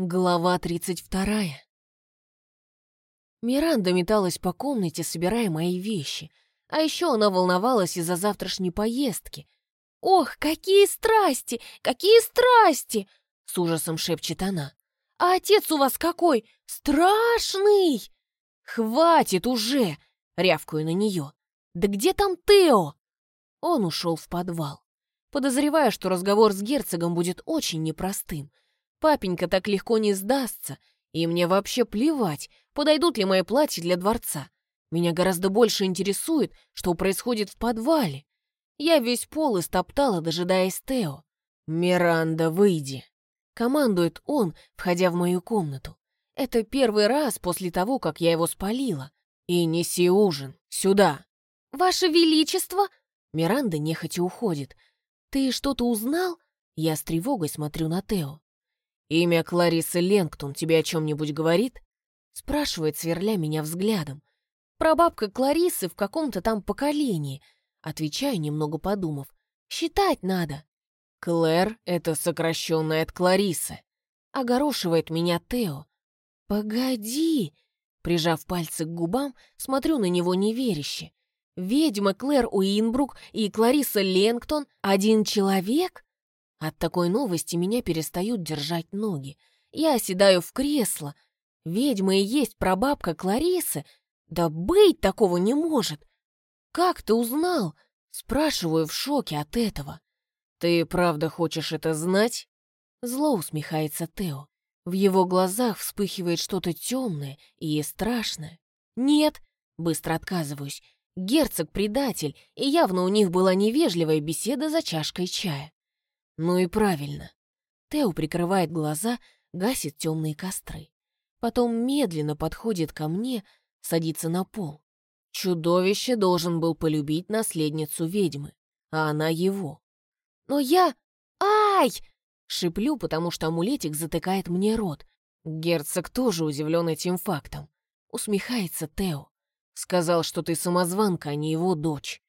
Глава 32. Миранда металась по комнате, собирая мои вещи. А еще она волновалась из-за завтрашней поездки. «Ох, какие страсти! Какие страсти!» — с ужасом шепчет она. «А отец у вас какой! Страшный!» «Хватит уже!» — рявкаю на нее. «Да где там Тео?» Он ушел в подвал. Подозревая, что разговор с герцогом будет очень непростым — Папенька так легко не сдастся, и мне вообще плевать, подойдут ли мои платья для дворца. Меня гораздо больше интересует, что происходит в подвале. Я весь пол истоптала, дожидаясь Тео. «Миранда, выйди!» Командует он, входя в мою комнату. Это первый раз после того, как я его спалила. «И неси ужин. Сюда!» «Ваше Величество!» Миранда нехотя уходит. «Ты что-то узнал?» Я с тревогой смотрю на Тео. «Имя Кларисы Ленгтон тебе о чем-нибудь говорит?» Спрашивает, сверля меня взглядом. «Прабабка Кларисы в каком-то там поколении», отвечаю, немного подумав. «Считать надо». «Клэр — это сокращенное от Кларисы», огорошивает меня Тео. «Погоди!» Прижав пальцы к губам, смотрю на него неверяще. «Ведьма Клэр Уинбрук и Клариса Ленгтон — один человек?» От такой новости меня перестают держать ноги. Я оседаю в кресло. Ведьма и есть прабабка Кларисы. Да быть такого не может. Как ты узнал? Спрашиваю в шоке от этого. Ты правда хочешь это знать? Зло усмехается Тео. В его глазах вспыхивает что-то темное и страшное. Нет, быстро отказываюсь. Герцог предатель, и явно у них была невежливая беседа за чашкой чая. Ну и правильно. Тео прикрывает глаза, гасит темные костры. Потом медленно подходит ко мне, садится на пол. Чудовище должен был полюбить наследницу ведьмы, а она его. Но я... Ай! Шиплю, потому что амулетик затыкает мне рот. Герцог тоже удивлен этим фактом. Усмехается Тео. Сказал, что ты самозванка, а не его дочь.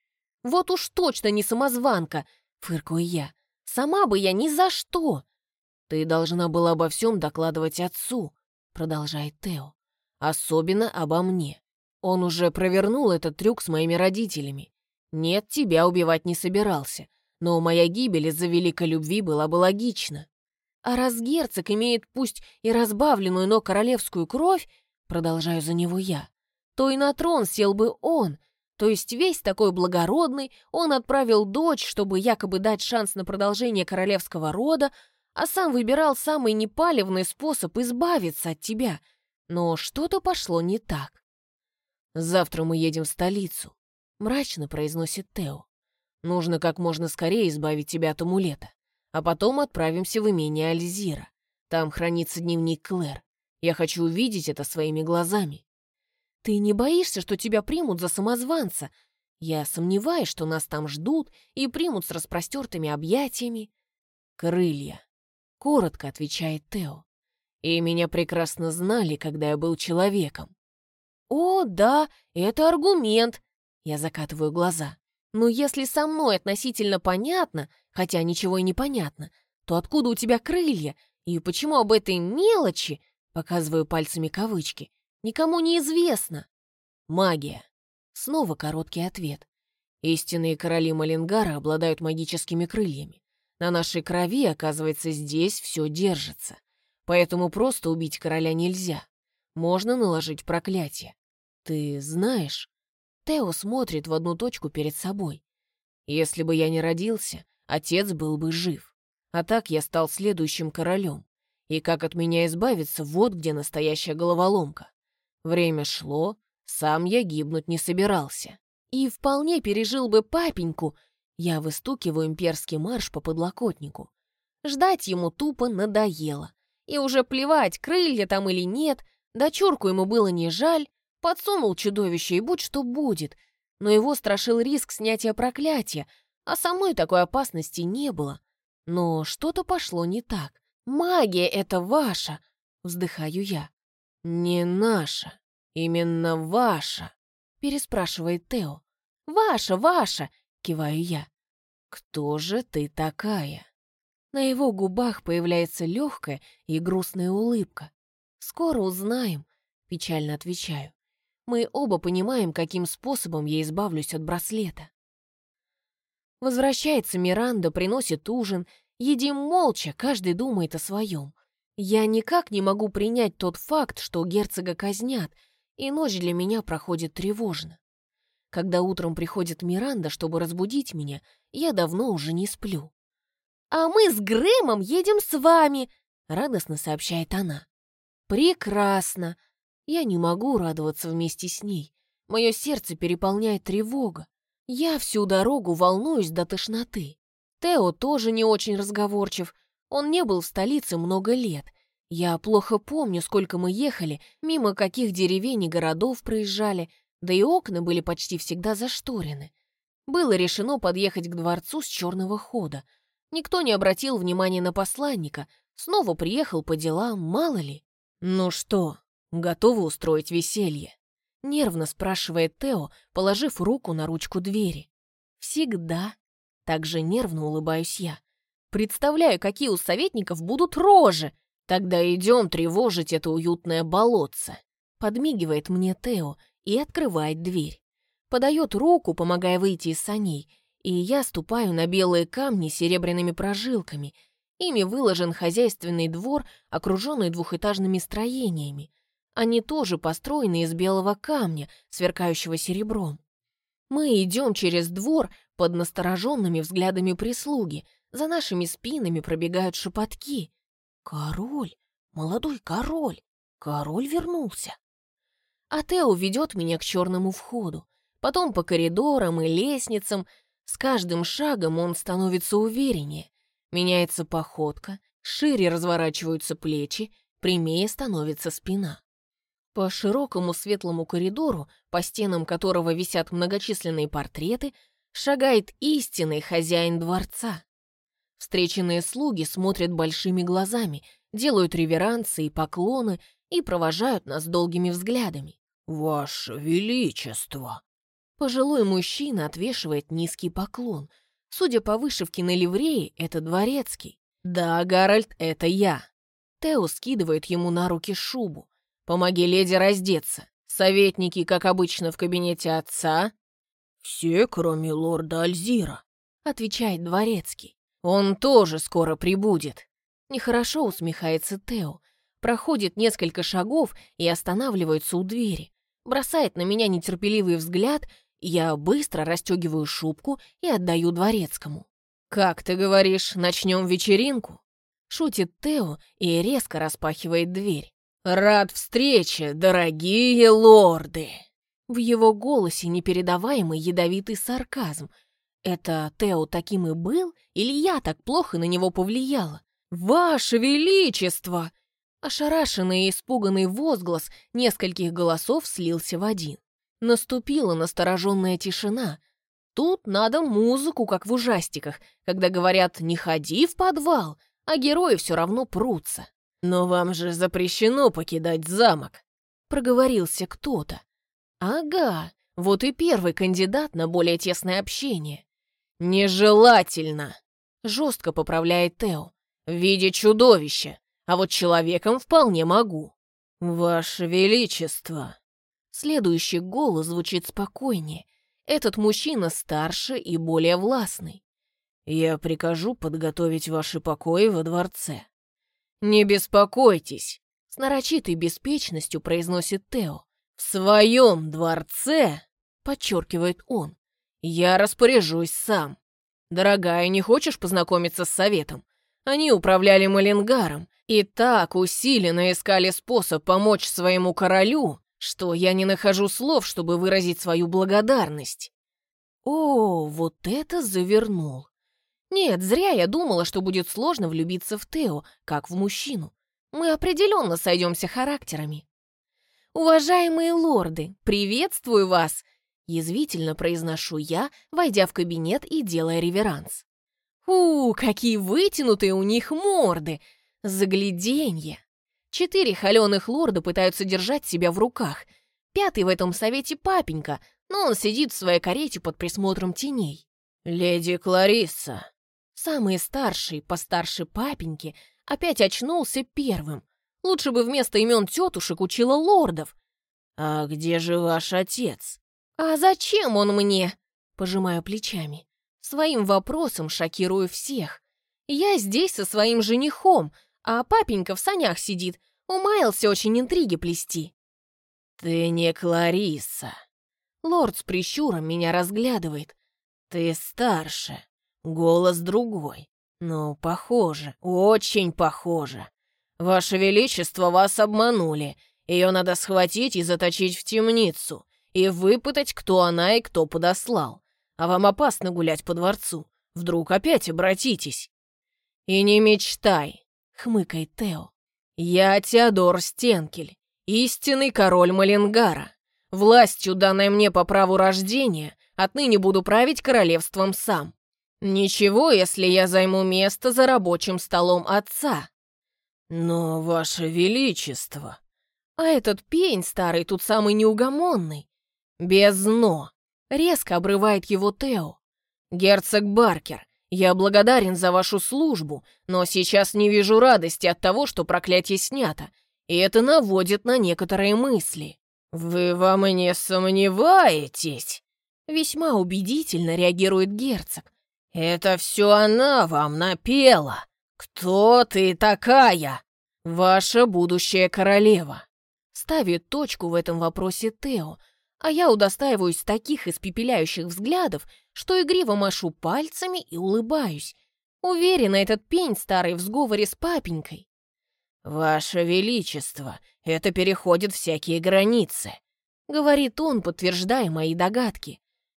Вот уж точно не самозванка, фыркаю я. Сама бы я ни за что. Ты должна была обо всем докладывать отцу, продолжает Тео. Особенно обо мне. Он уже провернул этот трюк с моими родителями. Нет, тебя убивать не собирался, но моя гибель из-за великой любви была бы логична. А раз герцог имеет пусть и разбавленную, но королевскую кровь, продолжаю за него я, то и на трон сел бы он, то есть весь такой благородный, он отправил дочь, чтобы якобы дать шанс на продолжение королевского рода, а сам выбирал самый непалевный способ избавиться от тебя. Но что-то пошло не так. «Завтра мы едем в столицу», — мрачно произносит Тео. «Нужно как можно скорее избавить тебя от амулета, а потом отправимся в имение Альзира. Там хранится дневник Клэр. Я хочу увидеть это своими глазами». Ты не боишься, что тебя примут за самозванца? Я сомневаюсь, что нас там ждут и примут с распростертыми объятиями. Крылья. Коротко отвечает Тео. И меня прекрасно знали, когда я был человеком. О, да, это аргумент. Я закатываю глаза. Но если со мной относительно понятно, хотя ничего и не понятно, то откуда у тебя крылья? И почему об этой мелочи, показываю пальцами кавычки, Никому не известно. Магия. Снова короткий ответ. Истинные короли Малингара обладают магическими крыльями. На нашей крови, оказывается, здесь все держится. Поэтому просто убить короля нельзя. Можно наложить проклятие. Ты знаешь? Тео смотрит в одну точку перед собой. Если бы я не родился, отец был бы жив. А так я стал следующим королем. И как от меня избавиться, вот где настоящая головоломка. Время шло, сам я гибнуть не собирался. И вполне пережил бы папеньку. Я выстукиваю имперский марш по подлокотнику. Ждать ему тупо надоело. И уже плевать, крылья там или нет, дочурку ему было не жаль, подсунул чудовище и будь что будет. Но его страшил риск снятия проклятия, а самой такой опасности не было. Но что-то пошло не так. «Магия это ваша!» — вздыхаю я. «Не наша, именно ваша», — переспрашивает Тео. «Ваша, ваша», — киваю я. «Кто же ты такая?» На его губах появляется легкая и грустная улыбка. «Скоро узнаем», — печально отвечаю. Мы оба понимаем, каким способом я избавлюсь от браслета. Возвращается Миранда, приносит ужин. Едим молча, каждый думает о своем. Я никак не могу принять тот факт, что герцога казнят, и ночь для меня проходит тревожно. Когда утром приходит Миранда, чтобы разбудить меня, я давно уже не сплю. «А мы с Грэмом едем с вами!» — радостно сообщает она. «Прекрасно!» Я не могу радоваться вместе с ней. Мое сердце переполняет тревога. Я всю дорогу волнуюсь до тошноты. Тео тоже не очень разговорчив. Он не был в столице много лет. Я плохо помню, сколько мы ехали, мимо каких деревень и городов проезжали, да и окна были почти всегда зашторены. Было решено подъехать к дворцу с черного хода. Никто не обратил внимания на посланника. Снова приехал по делам, мало ли. «Ну что, готовы устроить веселье?» Нервно спрашивает Тео, положив руку на ручку двери. «Всегда». Также нервно улыбаюсь я. «Представляю, какие у советников будут рожи! Тогда идем тревожить это уютное болотце!» Подмигивает мне Тео и открывает дверь. Подает руку, помогая выйти из саней, и я ступаю на белые камни с серебряными прожилками. Ими выложен хозяйственный двор, окруженный двухэтажными строениями. Они тоже построены из белого камня, сверкающего серебром. Мы идем через двор под настороженными взглядами прислуги. За нашими спинами пробегают шепотки. «Король! Молодой король! Король вернулся!» А Тео ведет меня к черному входу. Потом по коридорам и лестницам. С каждым шагом он становится увереннее. Меняется походка, шире разворачиваются плечи, прямее становится спина. По широкому светлому коридору, по стенам которого висят многочисленные портреты, шагает истинный хозяин дворца. Встреченные слуги смотрят большими глазами, делают реверансы и поклоны и провожают нас долгими взглядами. «Ваше Величество!» Пожилой мужчина отвешивает низкий поклон. Судя по вышивке на ливрее, это дворецкий. «Да, Гарольд, это я!» Тео скидывает ему на руки шубу. Помоги леди раздеться. Советники, как обычно, в кабинете отца?» «Все, кроме лорда Альзира», — отвечает дворецкий. «Он тоже скоро прибудет». Нехорошо усмехается Тео. Проходит несколько шагов и останавливается у двери. Бросает на меня нетерпеливый взгляд, я быстро расстегиваю шубку и отдаю дворецкому. «Как ты говоришь, начнем вечеринку?» Шутит Тео и резко распахивает дверь. «Рад встрече, дорогие лорды!» В его голосе непередаваемый ядовитый сарказм. Это Тео таким и был, или я так плохо на него повлияла? «Ваше Величество!» Ошарашенный и испуганный возглас нескольких голосов слился в один. Наступила настороженная тишина. Тут надо музыку, как в ужастиках, когда говорят «не ходи в подвал», а герои все равно прутся. «Но вам же запрещено покидать замок», — проговорился кто-то. «Ага, вот и первый кандидат на более тесное общение». «Нежелательно», — жестко поправляет Тео. «В виде чудовища, а вот человеком вполне могу». «Ваше Величество». Следующий голос звучит спокойнее. Этот мужчина старше и более властный. «Я прикажу подготовить ваши покои во дворце». «Не беспокойтесь», — с нарочитой беспечностью произносит Тео. «В своем дворце», — подчеркивает он, — «я распоряжусь сам. Дорогая, не хочешь познакомиться с советом? Они управляли Малингаром и так усиленно искали способ помочь своему королю, что я не нахожу слов, чтобы выразить свою благодарность». О, вот это завернул. Нет, зря я думала, что будет сложно влюбиться в Тео, как в мужчину. Мы определенно сойдемся характерами. «Уважаемые лорды, приветствую вас!» Язвительно произношу я, войдя в кабинет и делая реверанс. «У, какие вытянутые у них морды! Загляденье!» Четыре холеных лорда пытаются держать себя в руках. Пятый в этом совете папенька, но он сидит в своей карете под присмотром теней. «Леди Кларисса!» Самый старший, постарше папеньки, опять очнулся первым. Лучше бы вместо имен тетушек учила лордов. «А где же ваш отец?» «А зачем он мне?» Пожимаю плечами. Своим вопросом шокирую всех. Я здесь со своим женихом, а папенька в санях сидит. Умаялся очень интриги плести. «Ты не Клариса». Лорд с прищуром меня разглядывает. «Ты старше, голос другой. Ну, похоже, очень похоже. Ваше Величество, вас обманули. Ее надо схватить и заточить в темницу и выпытать, кто она и кто подослал. А вам опасно гулять по дворцу. Вдруг опять обратитесь. И не мечтай, хмыкает Тео. Я Теодор Стенкель, истинный король Малингара. Властью, данной мне по праву рождения, отныне буду править королевством сам. Ничего, если я займу место за рабочим столом отца. Но, ваше величество... А этот пень старый тут самый неугомонный. «Без «но». Резко обрывает его Тео. «Герцог Баркер, я благодарен за вашу службу, но сейчас не вижу радости от того, что проклятие снято, и это наводит на некоторые мысли». «Вы вам и не сомневаетесь?» Весьма убедительно реагирует герцог. «Это все она вам напела. Кто ты такая?» «Ваша будущая королева». Ставит точку в этом вопросе Тео, а я удостаиваюсь таких испепеляющих взглядов, что игриво машу пальцами и улыбаюсь. Уверена, этот пень старый в сговоре с папенькой. «Ваше Величество, это переходит всякие границы», — говорит он, подтверждая мои догадки.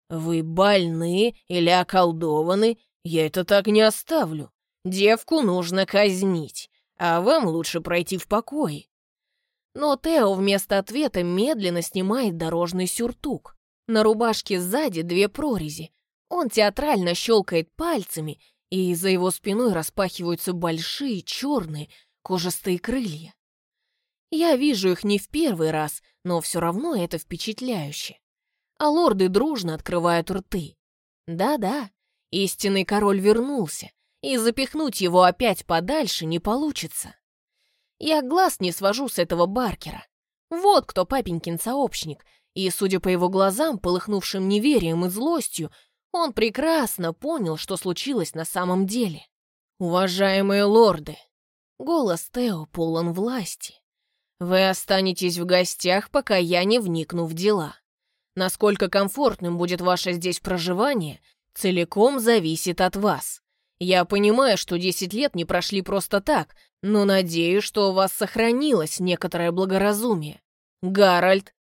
«Вы больны или околдованы? Я это так не оставлю. Девку нужно казнить, а вам лучше пройти в покое. Но Тео вместо ответа медленно снимает дорожный сюртук. На рубашке сзади две прорези. Он театрально щелкает пальцами, и за его спиной распахиваются большие черные кожистые крылья. Я вижу их не в первый раз, но все равно это впечатляюще. А лорды дружно открывают рты. Да-да, истинный король вернулся, и запихнуть его опять подальше не получится. Я глаз не свожу с этого Баркера. Вот кто папенькин сообщник, и, судя по его глазам, полыхнувшим неверием и злостью, он прекрасно понял, что случилось на самом деле. «Уважаемые лорды!» Голос Тео полон власти. «Вы останетесь в гостях, пока я не вникну в дела. Насколько комфортным будет ваше здесь проживание, целиком зависит от вас. Я понимаю, что 10 лет не прошли просто так, но надеюсь, что у вас сохранилось некоторое благоразумие. Гарольд!»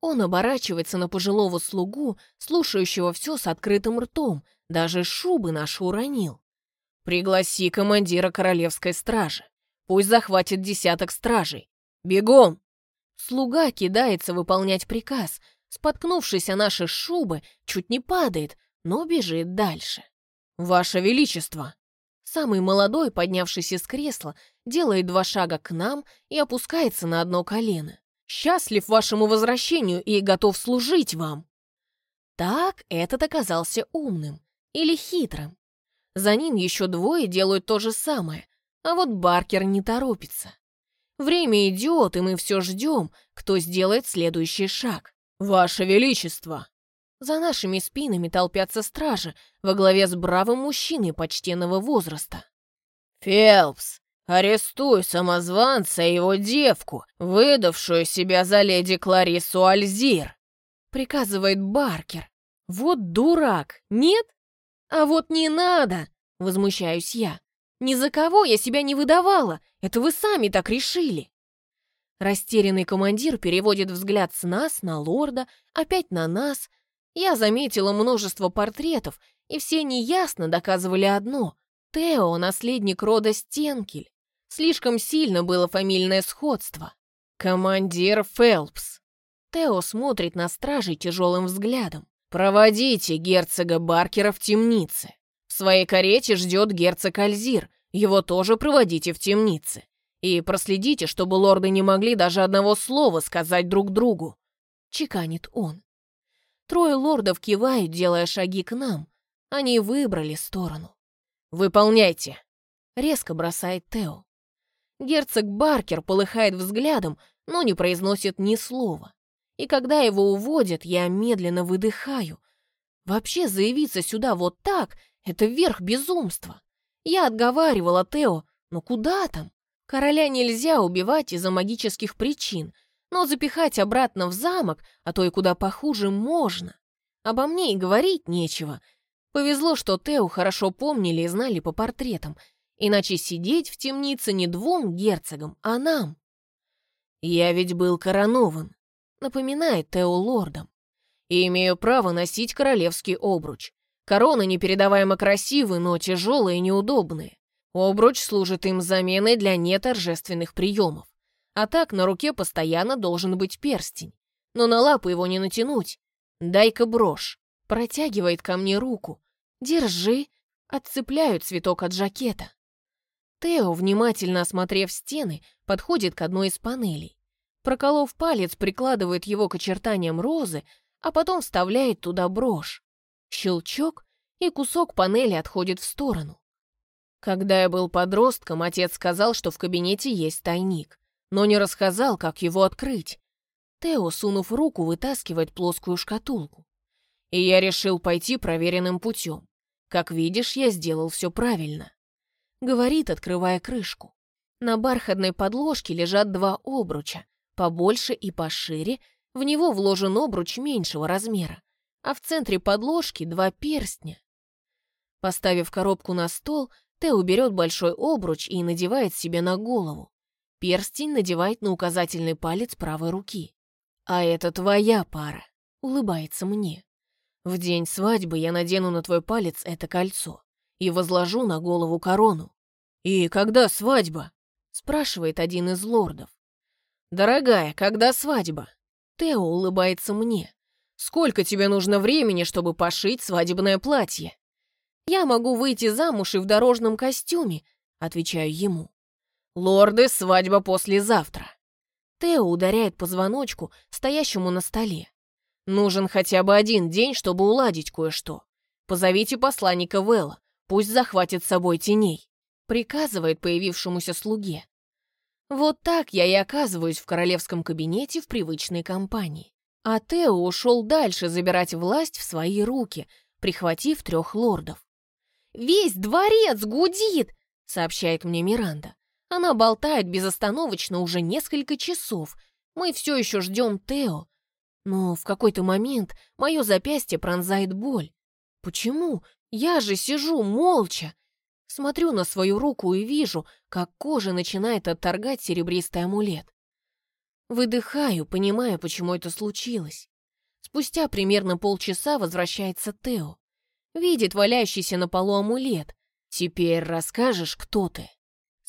Он оборачивается на пожилого слугу, слушающего все с открытым ртом, даже шубы наши уронил. «Пригласи командира королевской стражи. Пусть захватит десяток стражей. Бегом!» Слуга кидается выполнять приказ, споткнувшись о наши шубы, чуть не падает, но бежит дальше. «Ваше Величество!» Самый молодой, поднявшись из кресла, делает два шага к нам и опускается на одно колено. «Счастлив вашему возвращению и готов служить вам!» Так этот оказался умным или хитрым. За ним еще двое делают то же самое, а вот Баркер не торопится. Время идет, и мы все ждем, кто сделает следующий шаг. «Ваше Величество!» За нашими спинами толпятся стражи во главе с бравым мужчиной почтенного возраста. «Фелпс, арестуй самозванца и его девку, выдавшую себя за леди Кларису Альзир!» приказывает Баркер. «Вот дурак, нет? А вот не надо!» возмущаюсь я. «Ни за кого я себя не выдавала, это вы сами так решили!» Растерянный командир переводит взгляд с нас на лорда, опять на нас, я заметила множество портретов, и все неясно доказывали одно. Тео — наследник рода Стенкель. Слишком сильно было фамильное сходство. «Командир Фелпс». Тео смотрит на стражей тяжелым взглядом. «Проводите герцога Баркера в темнице. В своей карете ждет герцог Альзир. Его тоже проводите в темнице. И проследите, чтобы лорды не могли даже одного слова сказать друг другу», — чеканит он. Трое лордов кивают, делая шаги к нам. Они выбрали сторону. «Выполняйте!» — резко бросает Тео. Герцог Баркер полыхает взглядом, но не произносит ни слова. И когда его уводят, я медленно выдыхаю. Вообще заявиться сюда вот так — это верх безумства. Я отговаривала Тео, но куда там? Короля нельзя убивать из-за магических причин, но запихать обратно в замок, а то и куда похуже, можно. Обо мне и говорить нечего. Повезло, что Тео хорошо помнили и знали по портретам, иначе сидеть в темнице не двум герцогам, а нам. «Я ведь был коронован», — напоминает Тео лордом, «и имею право носить королевский обруч. Короны непередаваемо красивы, но тяжелые и неудобные. Обруч служит им заменой для неторжественных приемов. А так на руке постоянно должен быть перстень. Но на лапу его не натянуть. Дай-ка брошь. Протягивает ко мне руку. Держи. Отцепляю цветок от жакета. Тео, внимательно осмотрев стены, подходит к одной из панелей. Проколов палец, прикладывает его к очертаниям розы, а потом вставляет туда брошь. Щелчок, и кусок панели отходит в сторону. Когда я был подростком, отец сказал, что в кабинете есть тайник, но не рассказал, как его открыть. Тео, сунув руку, вытаскивает плоскую шкатулку. И я решил пойти проверенным путем. Как видишь, я сделал все правильно. Говорит, открывая крышку. На бархатной подложке лежат два обруча, побольше и пошире, в него вложен обруч меньшего размера а в центре подложки два перстня. Поставив коробку на стол, Тео берет большой обруч и надевает себе на голову. Перстень надевает на указательный палец правой руки. «А это твоя пара», — улыбается мне. «В день свадьбы я надену на твой палец это кольцо и возложу на голову корону». «И когда свадьба?» — спрашивает один из лордов. «Дорогая, когда свадьба?» Тео улыбается мне. Сколько тебе нужно времени, чтобы пошить свадебное платье? Я могу выйти замуж и в дорожном костюме, отвечаю ему. Лорды, свадьба послезавтра. Тео ударяет по звоночку, стоящему на столе. Нужен хотя бы один день, чтобы уладить кое-что. Позовите посланника Вэлла, пусть захватит с собой теней. Приказывает появившемуся слуге. Вот так я и оказываюсь в королевском кабинете в привычной компании. А Тео ушел дальше забирать власть в свои руки, прихватив трех лордов. «Весь дворец гудит!» — сообщает мне Миранда. Она болтает безостановочно уже несколько часов. Мы все еще ждем Тео. Но в какой-то момент мое запястье пронзает боль. Почему? Я же сижу молча. Смотрю на свою руку и вижу, как кожа начинает отторгать серебристый амулет. Выдыхаю, понимая, почему это случилось. Спустя примерно полчаса возвращается Тео. Видит валяющийся на полу амулет. «Теперь расскажешь, кто ты?»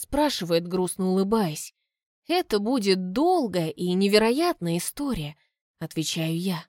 Спрашивает, грустно улыбаясь. «Это будет долгая и невероятная история», — отвечаю я.